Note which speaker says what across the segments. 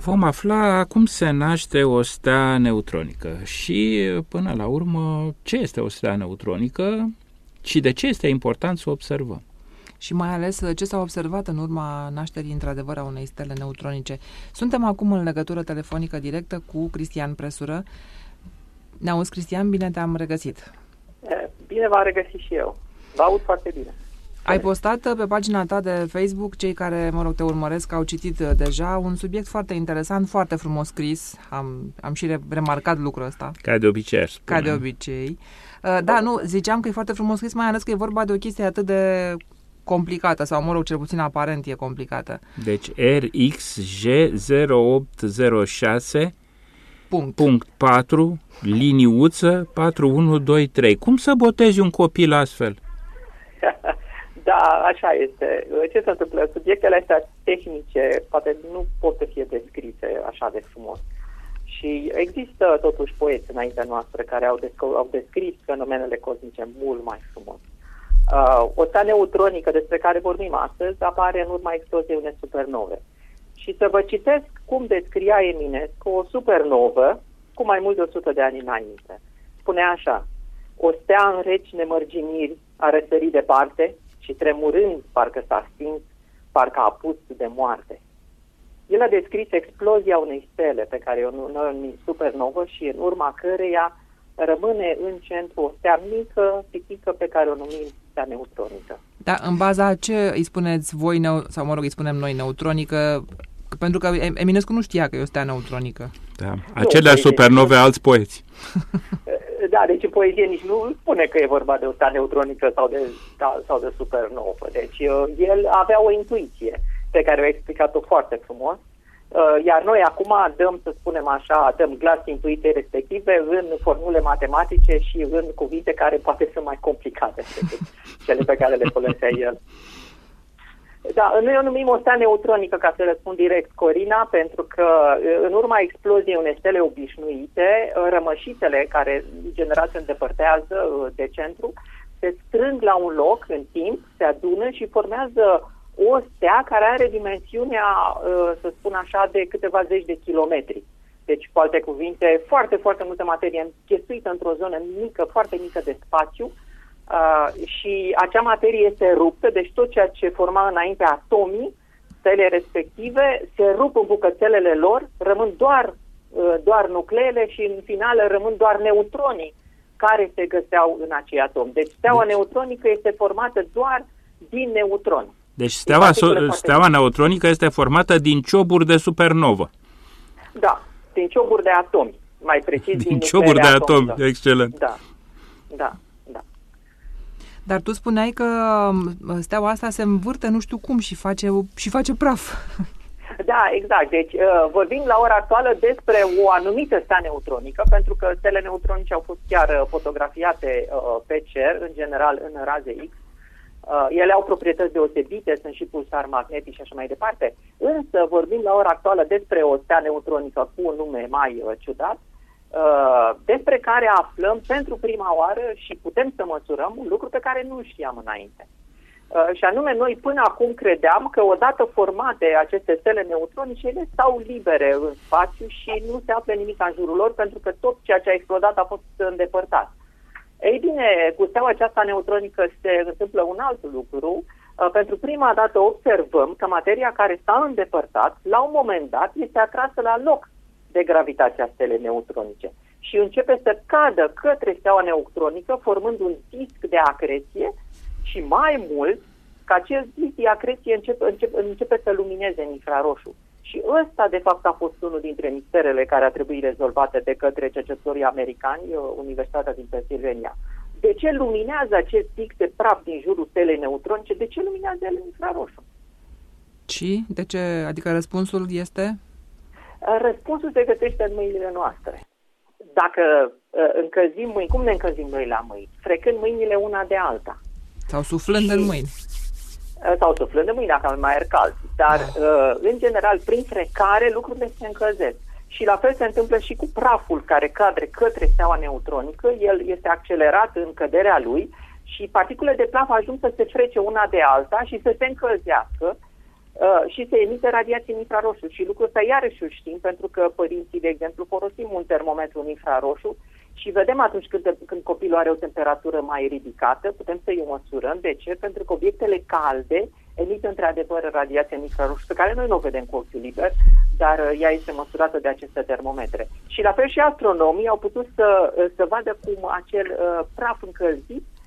Speaker 1: Vom afla cum se naște o stea neutronică și, până la urmă, ce este o stea neutronică și de ce este important să o observăm.
Speaker 2: Și mai ales ce s-a observat în urma nașterii, într-adevăr, a unei stele neutronice. Suntem acum în legătură telefonică directă cu Cristian Presură. Ne auzi, Cristian? Bine te-am regăsit.
Speaker 3: Bine v-am regăsit și eu. Vă aud foarte bine.
Speaker 2: Ai postat pe pagina ta de Facebook, cei care, mă rog, te urmăresc, au citit uh, deja un subiect foarte interesant, foarte frumos scris. Am, am și remarcat lucrul ăsta.
Speaker 1: Ca de obicei,
Speaker 2: Ca de obicei. Uh, da, nu, ziceam că e foarte frumos scris, mai ales că e vorba de o chestie atât de complicată, sau mă rog, cel puțin aparent e complicată.
Speaker 1: Deci RXG0806
Speaker 2: Punct.
Speaker 1: punct 4, liniuță 4123. Cum să botezi un copil astfel?
Speaker 3: Da, așa este. Ce se întâmplă? Subiectele astea tehnice poate nu pot să fie descrise așa de frumos. Și există totuși poeți înaintea noastră care au, desc- au descris fenomenele cosmice mult mai frumos. Uh, o stea neutronică despre care vorbim astăzi apare în urma exploziei unei supernove. Și să vă citesc cum descria Eminescu o supernovă cu mai mult de 100 de ani înainte. Spunea așa, o stea în reci nemărginiri a răsărit departe, și tremurând, parcă s-a stins, parcă a pus de moarte. El a descris explozia unei stele pe care o numim supernovă și în urma căreia rămâne în centru o stea mică, pitică, pe care o numim stea neutronică.
Speaker 2: Da, în baza a ce îi spuneți voi, sau mă rog, îi spunem noi neutronică, pentru că Eminescu nu știa că e o stea neutronică.
Speaker 1: Da, aceleași supernove alți poeți.
Speaker 3: Da, deci în poezie nici nu spune că e vorba de o stea neutronică sau de, da, sau de supernovă. Deci uh, el avea o intuiție pe care o explicat-o foarte frumos. Uh, iar noi acum dăm, să spunem așa, dăm glas intuiției respective în formule matematice și în cuvinte care poate sunt mai complicate decât cele pe care le folosea el. Da, noi o numim o stea neutronică, ca să răspund direct, Corina, pentru că în urma exploziei unei stele obișnuite, rămășițele care general se îndepărtează de centru, se strâng la un loc în timp, se adună și formează o stea care are dimensiunea, să spun așa, de câteva zeci de kilometri. Deci, cu alte cuvinte, foarte, foarte multă materie închesuită într-o zonă mică, foarte mică de spațiu, Uh, și acea materie este ruptă, deci tot ceea ce forma înainte atomii, stele respective, se rup în bucățelele lor, rămân doar, uh, doar nucleele și în final rămân doar neutronii care se găseau în acei atomi. Deci steaua deci. neutronică este formată doar din neutroni.
Speaker 1: Deci steaua, so- steaua neutronică este formată din cioburi de supernovă.
Speaker 3: Da, din cioburi de atomi, mai precis din,
Speaker 1: din cioburi de atomi. Da. Excelent.
Speaker 3: Da, da.
Speaker 2: Dar tu spuneai că um, steaua asta se învârte nu știu cum și face, și face praf.
Speaker 3: Da, exact. Deci uh, vorbim la ora actuală despre o anumită stea neutronică, pentru că stele neutronice au fost chiar uh, fotografiate uh, pe cer, în general în raze X. Ele au proprietăți deosebite, sunt și pulsari magnetici și așa mai departe. Însă vorbim la ora actuală despre o stea neutronică cu un nume mai ciudat, Uh, despre care aflăm pentru prima oară și putem să măsurăm un lucru pe care nu știam înainte. Uh, și anume, noi până acum credeam că odată formate aceste stele neutronice, ele stau libere în spațiu și nu se află nimic în jurul lor, pentru că tot ceea ce a explodat a fost îndepărtat. Ei bine, cu steaua aceasta neutronică se întâmplă un alt lucru. Uh, pentru prima dată observăm că materia care s-a îndepărtat, la un moment dat, este atrasă la loc de gravitația stelei neutronice și începe să cadă către steaua neutronică formând un disc de acreție și mai mult că acest disc de acreție începe, începe, începe să lumineze în infraroșu. Și ăsta, de fapt, a fost unul dintre misterele care a trebuit rezolvate de către cercetătorii americani, uh, Universitatea din Pennsylvania. De ce luminează acest disc de praf din jurul stelei neutronice? De ce luminează el în infraroșu?
Speaker 2: Și? De ce? Adică răspunsul este?
Speaker 3: Răspunsul se găsește în mâinile noastre. Dacă uh, încălzim mâini, cum ne încălzim noi la mâini? Frecând mâinile una de alta.
Speaker 2: Sau suflând și, în mâini.
Speaker 3: Uh, sau suflând în mâini, dacă mai aer cald. Dar, uh, în general, prin frecare, lucrurile se încălzesc. Și la fel se întâmplă și cu praful care cadre către steaua neutronică, el este accelerat în căderea lui și particulele de praf ajung să se frece una de alta și să se încălzească Uh, și se emite radiație în infraroșu. Și lucrul ăsta iarăși îl știm, pentru că părinții, de exemplu, folosim un termometru în infraroșu și vedem atunci când, când copilul are o temperatură mai ridicată, putem să-i o măsurăm. De ce? Pentru că obiectele calde emit într-adevăr radiație în infraroșu, pe care noi nu o vedem cu ochiul liber, dar uh, ea este măsurată de aceste termometre. Și la fel și astronomii au putut să, uh, să vadă cum acel uh, praf încălzit uh,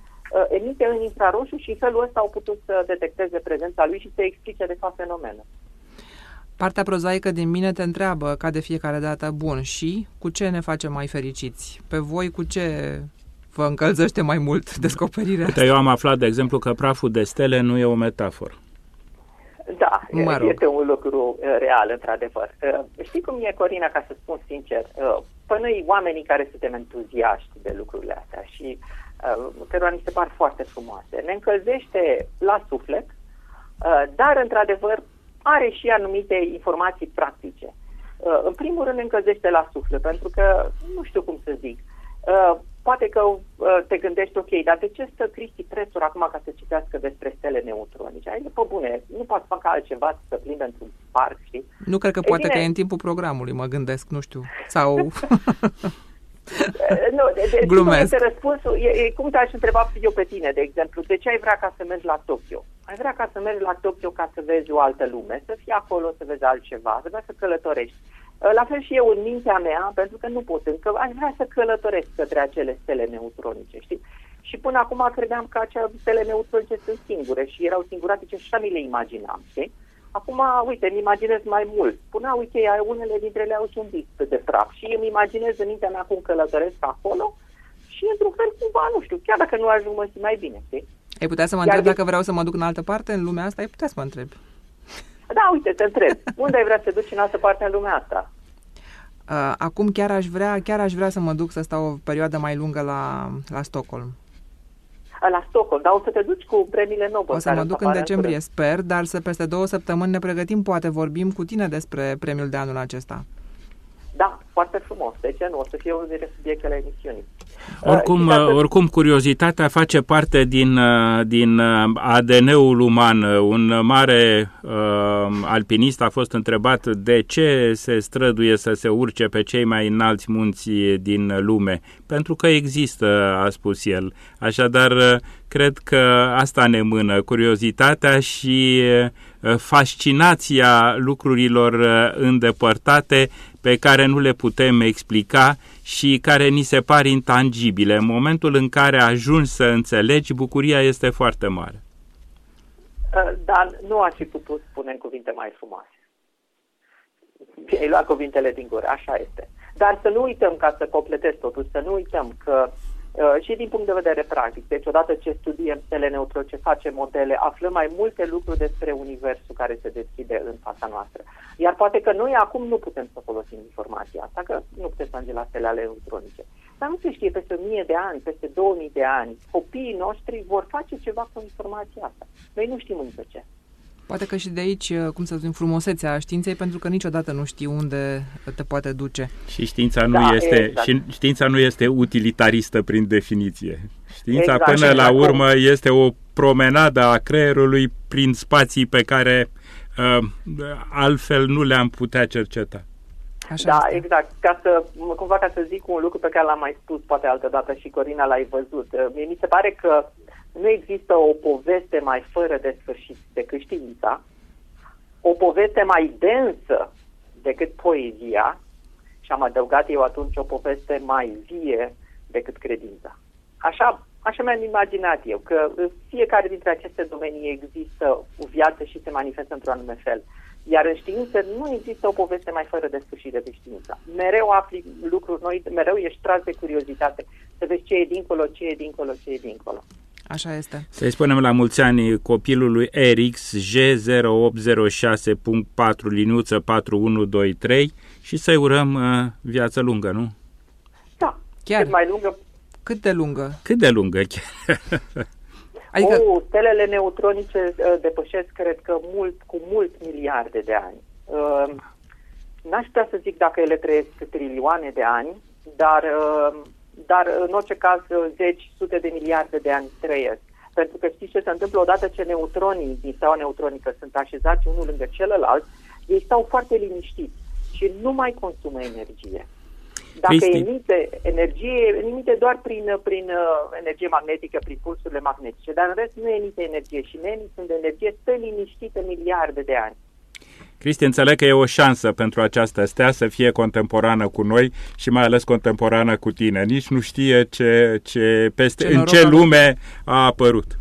Speaker 3: emite în infraroșu și în felul ăsta au putut să detecteze prezența lui și să explice de fapt fenomenul.
Speaker 2: Partea prozaică din mine te întreabă, ca de fiecare dată, bun, și cu ce ne facem mai fericiți? Pe voi cu ce vă încălzește mai mult descoperirea
Speaker 1: Uite, eu am aflat, de exemplu, că praful de stele nu e o metaforă.
Speaker 3: Da, mă rog. este un lucru uh, real, într-adevăr. Uh, știi cum e, Corina, ca să spun sincer? Uh, Păi noi, oamenii care suntem entuziaști de lucrurile astea și cărora ni se par foarte frumoase, ne încălzește la suflet, dar, într-adevăr, are și anumite informații practice. În primul rând, ne încălzește la suflet, pentru că, nu știu cum să zic, poate că uh, te gândești, ok, dar de ce stă Cristi Prețur acum ca să citească despre stele neutronice? Ai pe bune, nu poți facă altceva să plimbe într-un parc, știi?
Speaker 2: Nu cred că e poate bine, că e în timpul programului, mă gândesc, nu știu, sau...
Speaker 3: nu, de, de, Glumesc. Este răspunsul, e, e, cum te-aș întreba eu pe tine, de exemplu, de ce ai vrea ca să mergi la Tokyo? Ai vrea ca să mergi la Tokyo ca să vezi o altă lume, să fii acolo, să vezi altceva, să vrea să călătorești. Uh, la fel și eu în mintea mea, pentru că nu pot încă, aș vrea să călătoresc către acele stele neutronice, știi? Și până acum credeam că acele stele neutronice sunt singure și erau singuratice și așa mi le imaginam, știi? Acum, uite, îmi imaginez mai mult. Până, uite, unele dintre ele au și un pic de praf și îmi imaginez în mintea mea cum călătoresc acolo și, într-un fel, cumva, nu știu, chiar dacă nu ajung, mă simt mai bine, știi?
Speaker 2: Ai putea să mă întreb dacă vreau să mă duc în altă parte în lumea asta? Ai putea să mă întreb.
Speaker 3: Da, uite, te întreb. Unde ai vrea să te duci în altă parte în lumea asta?
Speaker 2: Uh, acum chiar aș vrea, chiar aș vrea să mă duc să stau o perioadă mai lungă la, la Stockholm.
Speaker 3: La Stockholm, dar o să te duci cu premiile Nobel.
Speaker 2: O să mă duc în decembrie, în sper, dar să peste două săptămâni ne pregătim, poate vorbim cu tine despre premiul de anul acesta.
Speaker 3: Da, foarte frumos. De ce nu? O să fie unul dintre subiectele emisiunii.
Speaker 1: Oricum, uh, oricum, curiozitatea face parte din, uh, din uh, ADN-ul uman. Un mare uh, alpinist a fost întrebat de ce se străduie să se urce pe cei mai înalți munți din lume. Pentru că există, a spus el. Așadar, cred că asta ne mână, curiozitatea și fascinația lucrurilor îndepărtate pe care nu le putem explica și care ni se par intangibile. În momentul în care ajungi să înțelegi, bucuria este foarte mare.
Speaker 3: Uh, dar nu aș fi putut spune în cuvinte mai frumoase. Ai luat cuvintele din gură, așa este. Dar să nu uităm, ca să completez totul, să nu uităm că Uh, și din punct de vedere practic. Deci, odată ce studiem stele neutro, ce facem modele, aflăm mai multe lucruri despre universul care se deschide în fața noastră. Iar poate că noi acum nu putem să folosim informația asta, că nu putem să ajungem la stele ale neutronice. Dar nu se știe, peste 1000 de ani, peste 2000 de ani, copiii noștri vor face ceva cu informația asta. Noi nu știm încă ce.
Speaker 2: Poate că și de aici, uh, cum să spun, frumusețea științei, pentru că niciodată nu știi unde te poate duce.
Speaker 1: Și știința nu, da, este, exact. și știința nu este utilitaristă prin definiție. Știința exact, până exact. la urmă este o promenadă a creierului prin spații pe care uh, altfel nu le-am putea cerceta.
Speaker 3: Așa da, este. exact. Ca să, cumva ca să zic un lucru pe care l-am mai spus poate altă dată și Corina l-ai văzut. Uh, mie mi se pare că nu există o poveste mai fără de sfârșit decât știința, o poveste mai densă decât poezia și am adăugat eu atunci o poveste mai vie decât credința. Așa, așa mi-am imaginat eu, că în fiecare dintre aceste domenii există o viață și se manifestă într-un anume fel. Iar în știință nu există o poveste mai fără de sfârșit decât știința. Mereu afli lucruri noi, mereu ești tras de curiozitate să vezi ce e dincolo, ce e dincolo, ce e dincolo.
Speaker 2: Așa este.
Speaker 1: Să-i spunem la mulți ani copilului Erix G0806.4 liniuță 4123 și să-i urăm uh, viață lungă, nu?
Speaker 3: Da, Chiar? cât mai lungă.
Speaker 2: Cât de lungă?
Speaker 1: Cât de lungă chiar.
Speaker 3: adică... oh, stelele neutronice uh, depășesc, cred că, mult, cu mult miliarde de ani. Uh, n-aș putea să zic dacă ele trăiesc trilioane de ani, dar uh, dar în orice caz zeci, sute de miliarde de ani trăiesc. Pentru că știți ce se întâmplă odată ce neutronii din steaua neutronică sunt așezați unul lângă celălalt, ei stau foarte liniștiți și nu mai consumă energie. Dacă Cristi. emite energie, emite doar prin, prin uh, energie magnetică, prin pulsurile magnetice, dar în rest nu emite energie și noi sunt de energie stă liniștită miliarde de ani.
Speaker 1: Cristi, înțeleg că e o șansă pentru această stea să fie contemporană cu noi și mai ales contemporană cu tine. Nici nu știe ce, ce peste, ce în ce lume a apărut.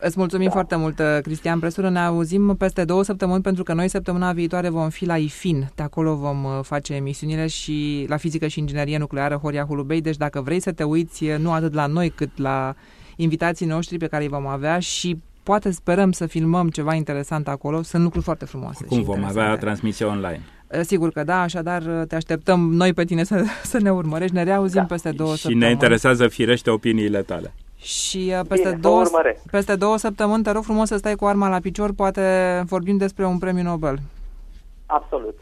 Speaker 2: Îți mulțumim da. foarte mult, Cristian Presură. Ne auzim peste două săptămâni, pentru că noi săptămâna viitoare vom fi la IFIN. De acolo vom uh, face emisiunile și la fizică și inginerie nucleară Horia Hulubei. Deci dacă vrei să te uiți nu atât la noi cât la invitații noștri pe care îi vom avea și poate sperăm să filmăm ceva interesant acolo. Sunt lucruri foarte frumoase.
Speaker 1: Cum vom avea transmisie online?
Speaker 2: Uh, sigur că da, așadar uh, te așteptăm noi pe tine să, să ne urmărești. Ne reauzim da. peste două
Speaker 1: și
Speaker 2: săptămâni.
Speaker 1: Și ne interesează firește opiniile tale.
Speaker 2: Și uh, peste, Bine, două, peste două săptămâni te rog frumos să stai cu arma la picior, poate vorbim despre un premiu Nobel.
Speaker 3: Absolut.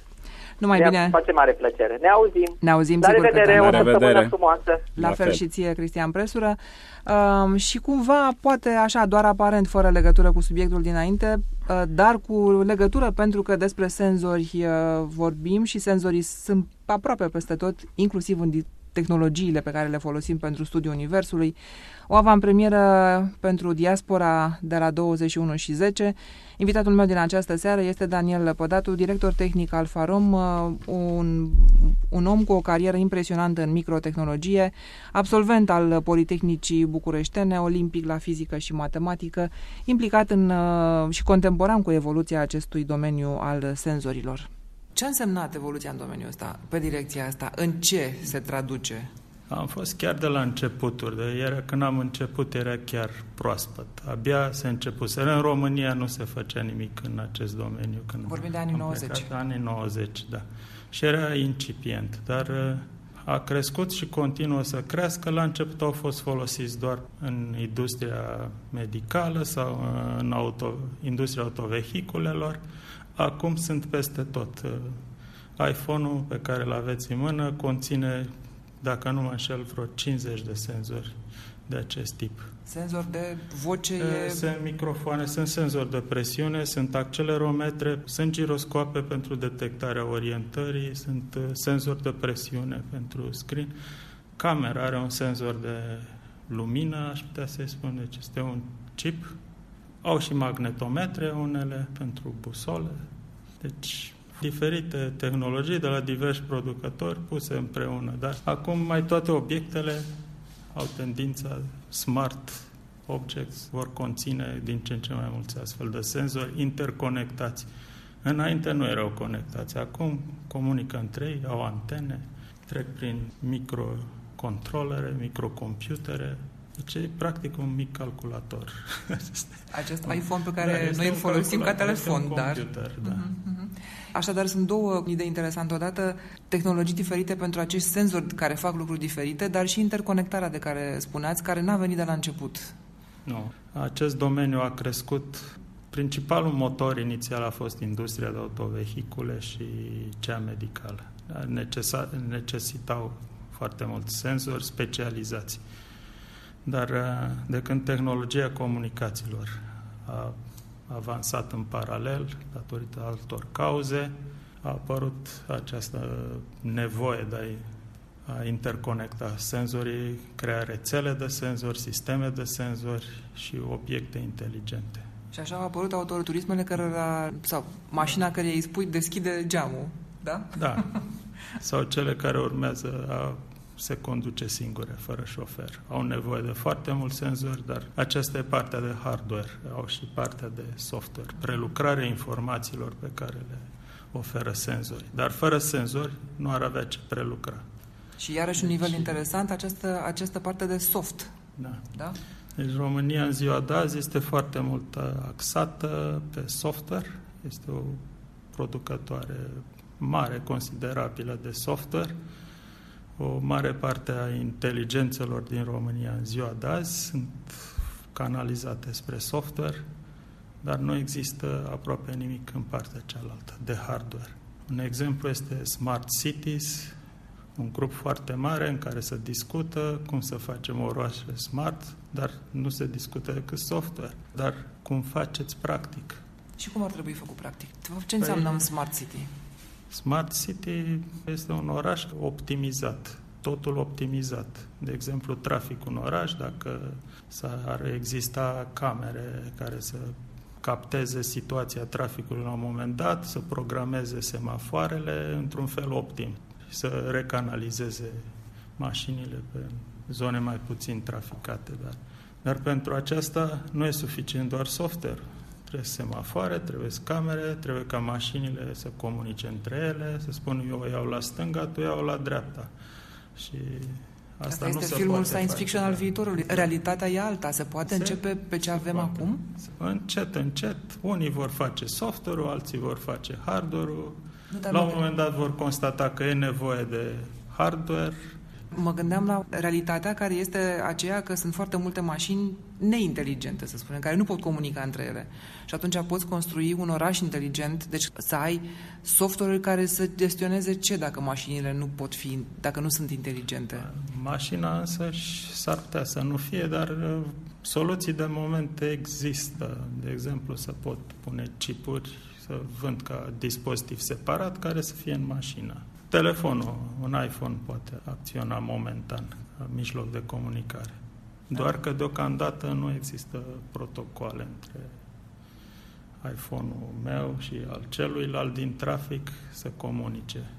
Speaker 2: Numai
Speaker 3: ne
Speaker 2: bine.
Speaker 3: face mare plăcere. Ne auzim.
Speaker 2: Ne auzim,
Speaker 3: la
Speaker 2: sigur
Speaker 3: revedere,
Speaker 2: că
Speaker 3: da. o săptămână frumoasă.
Speaker 2: La, la fel, fel și ție, Cristian Presură. Um, și cumva, poate așa, doar aparent, fără legătură cu subiectul dinainte, uh, dar cu legătură pentru că despre senzori uh, vorbim și senzorii sunt aproape peste tot, inclusiv în tehnologiile pe care le folosim pentru studiul Universului. O avantpremieră pentru diaspora de la 21 și 10. Invitatul meu din această seară este Daniel Lăpădatu, director tehnic al Farom, uh, un, un om cu o carieră impresionantă în microtehnologie, absolvent al Politehnicii Bucureștene, olimpic la fizică și matematică, implicat în uh, și contemporan cu evoluția acestui domeniu al senzorilor. Ce a însemnat evoluția în domeniul ăsta, pe direcția asta? În ce se traduce?
Speaker 4: Am fost chiar de la începuturi. De era, când am început era chiar proaspăt. Abia se începuse. În România nu se făcea nimic în acest domeniu. Când
Speaker 2: Vorbim de anii 90.
Speaker 4: Plecat, anii 90, da. Și era incipient, dar uh, a crescut și continuă să crească. La început au fost folosiți doar în industria medicală sau uh, în auto, industria autovehiculelor. Acum sunt peste tot. Uh, iPhone-ul pe care îl aveți în mână conține, dacă nu mă înșel, vreo 50 de senzori de acest tip.
Speaker 2: Senzor de voce
Speaker 4: uh, e... Sunt microfoane, sunt senzori de presiune, sunt accelerometre, sunt giroscoape pentru detectarea orientării, sunt uh, senzori de presiune pentru screen. Camera are un senzor de lumină, aș putea să-i spun, deci este un chip au și magnetometre unele pentru busole. Deci diferite tehnologii de la diversi producători puse împreună. Dar acum mai toate obiectele au tendința smart objects vor conține din ce în ce mai mulți astfel de senzori interconectați. Înainte nu erau conectați, acum comunică între ei, au antene, trec prin microcontrolere, microcomputere, deci e practic un mic calculator.
Speaker 2: Acest iPhone pe care da, noi îl folosim ca telefon, dar...
Speaker 4: Computer, da. uh-huh,
Speaker 2: Așadar, sunt două idei interesante. Odată, tehnologii diferite pentru acești senzori care fac lucruri diferite, dar și interconectarea de care spuneați, care n-a venit de la început.
Speaker 4: Nu. Acest domeniu a crescut Principalul motor inițial a fost industria de autovehicule și cea medicală. Necesa, necesitau foarte mulți senzori specializați. Dar uh, de când tehnologia comunicațiilor a avansat în paralel, datorită altor cauze, a apărut această nevoie de a interconecta senzorii, crea rețele de senzori, sisteme de senzori și obiecte inteligente.
Speaker 2: Și așa au apărut autoturismele care sau mașina care îi spui deschide geamul, da?
Speaker 4: Da. Sau cele care urmează a se conduce singure, fără șofer. Au nevoie de foarte mulți senzori, dar aceasta e partea de hardware. Au și partea de software, prelucrarea informațiilor pe care le oferă senzori. Dar fără senzori nu ar avea ce prelucra.
Speaker 2: Și iarăși un nivel interesant, această, această parte de soft.
Speaker 4: Da.
Speaker 2: da?
Speaker 4: Deci România în ziua de azi este foarte mult axată pe software. Este o producătoare mare, considerabilă de software o mare parte a inteligențelor din România în ziua de azi sunt canalizate spre software, dar nu există aproape nimic în partea cealaltă, de hardware. Un exemplu este Smart Cities, un grup foarte mare în care se discută cum să facem orașe smart, dar nu se discută decât software. Dar cum faceți practic?
Speaker 2: Și cum ar trebui făcut practic? Ce înseamnă păi, un smart city?
Speaker 4: Smart city este un oraș optimizat, totul optimizat. De exemplu, traficul în oraș, dacă ar exista camere care să capteze situația traficului la un moment dat, să programeze semafoarele într-un fel optim și să recanalizeze mașinile pe zone mai puțin traficate. Dar, dar pentru aceasta nu e suficient doar software. Trebuie semafoare, trebuie camere, trebuie ca mașinile să comunice între ele, să spun eu o iau la stânga, tu iau la dreapta. Și
Speaker 2: Asta, Asta este filmul science face, fiction al viitorului. Realitatea e alta. Se poate se, începe pe ce avem poate. acum?
Speaker 4: Încet, încet. Unii vor face software-ul, alții vor face hardware-ul. La un moment dat vor constata că e nevoie de hardware,
Speaker 2: Mă gândeam la realitatea care este aceea că sunt foarte multe mașini neinteligente, să spunem, care nu pot comunica între ele. Și atunci poți construi un oraș inteligent, deci să ai software care să gestioneze ce dacă mașinile nu pot fi, dacă nu sunt inteligente.
Speaker 4: Mașina însă s-ar putea să nu fie, dar uh, soluții de moment există. De exemplu, să pot pune chipuri, să vând ca dispozitiv separat care să fie în mașină. Telefonul, un iPhone poate acționa momentan ca mijloc de comunicare. Doar că deocamdată nu există protocoale între iPhone-ul meu și al celuilalt din trafic să comunice.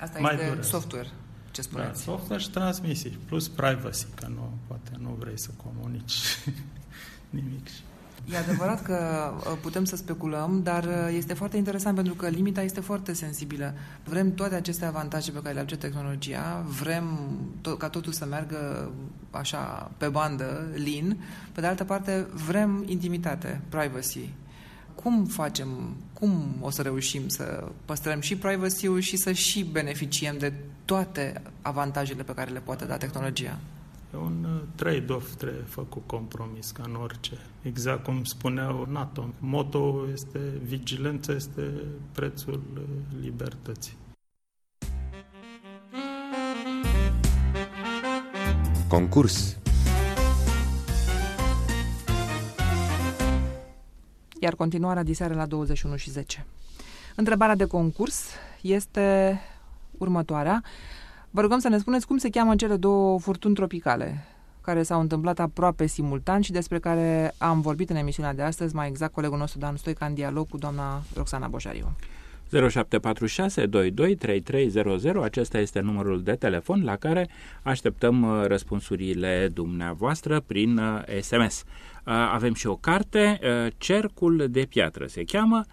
Speaker 2: Asta Mai este durează. software, ce spuneți?
Speaker 4: Da, software și transmisii, plus privacy, că nu, poate nu vrei să comunici nimic.
Speaker 2: E adevărat că uh, putem să speculăm, dar uh, este foarte interesant pentru că limita este foarte sensibilă. Vrem toate aceste avantaje pe care le aduce tehnologia, vrem to- ca totul să meargă așa pe bandă, lean, pe de altă parte vrem intimitate, privacy. Cum facem, cum o să reușim să păstrăm și privacy-ul și să și beneficiem de toate avantajele pe care le poate da tehnologia?
Speaker 4: E un uh, trade-off, trebuie făcut compromis, ca în orice. Exact cum spuneau NATO. Moto este vigilență, este prețul uh, libertății.
Speaker 2: Concurs Iar continuarea diseară la 21 și 10. Întrebarea de concurs este următoarea. Vă rugăm să ne spuneți cum se cheamă cele două furtuni tropicale care s-au întâmplat aproape simultan și despre care am vorbit în emisiunea de astăzi, mai exact colegul nostru Dan Stoica în dialog cu doamna Roxana Boșariu.
Speaker 1: 0746 22 3300, acesta este numărul de telefon la care așteptăm uh, răspunsurile dumneavoastră prin SMS. Uh, uh, avem și o carte, Cercul de piatră se cheamă,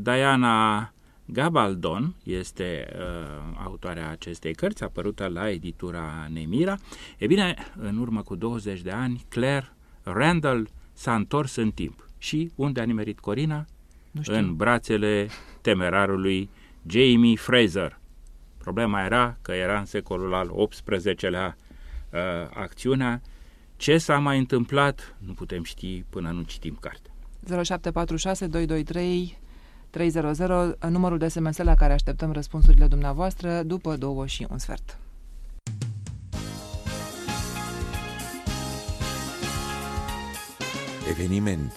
Speaker 1: Diana Gabaldon este uh, autoarea acestei cărți, apărută la editura Nemira. E bine, în urmă cu 20 de ani, Claire Randall s-a întors în timp. Și unde a nimerit Corina? Nu știu. În brațele temerarului Jamie Fraser. Problema era că era în secolul al XVIII-lea uh, acțiunea. Ce s-a mai întâmplat nu putem ști până nu citim cartea.
Speaker 2: 0746 223 300, numărul de SMS la care așteptăm răspunsurile dumneavoastră după două și un sfert.
Speaker 5: Eveniment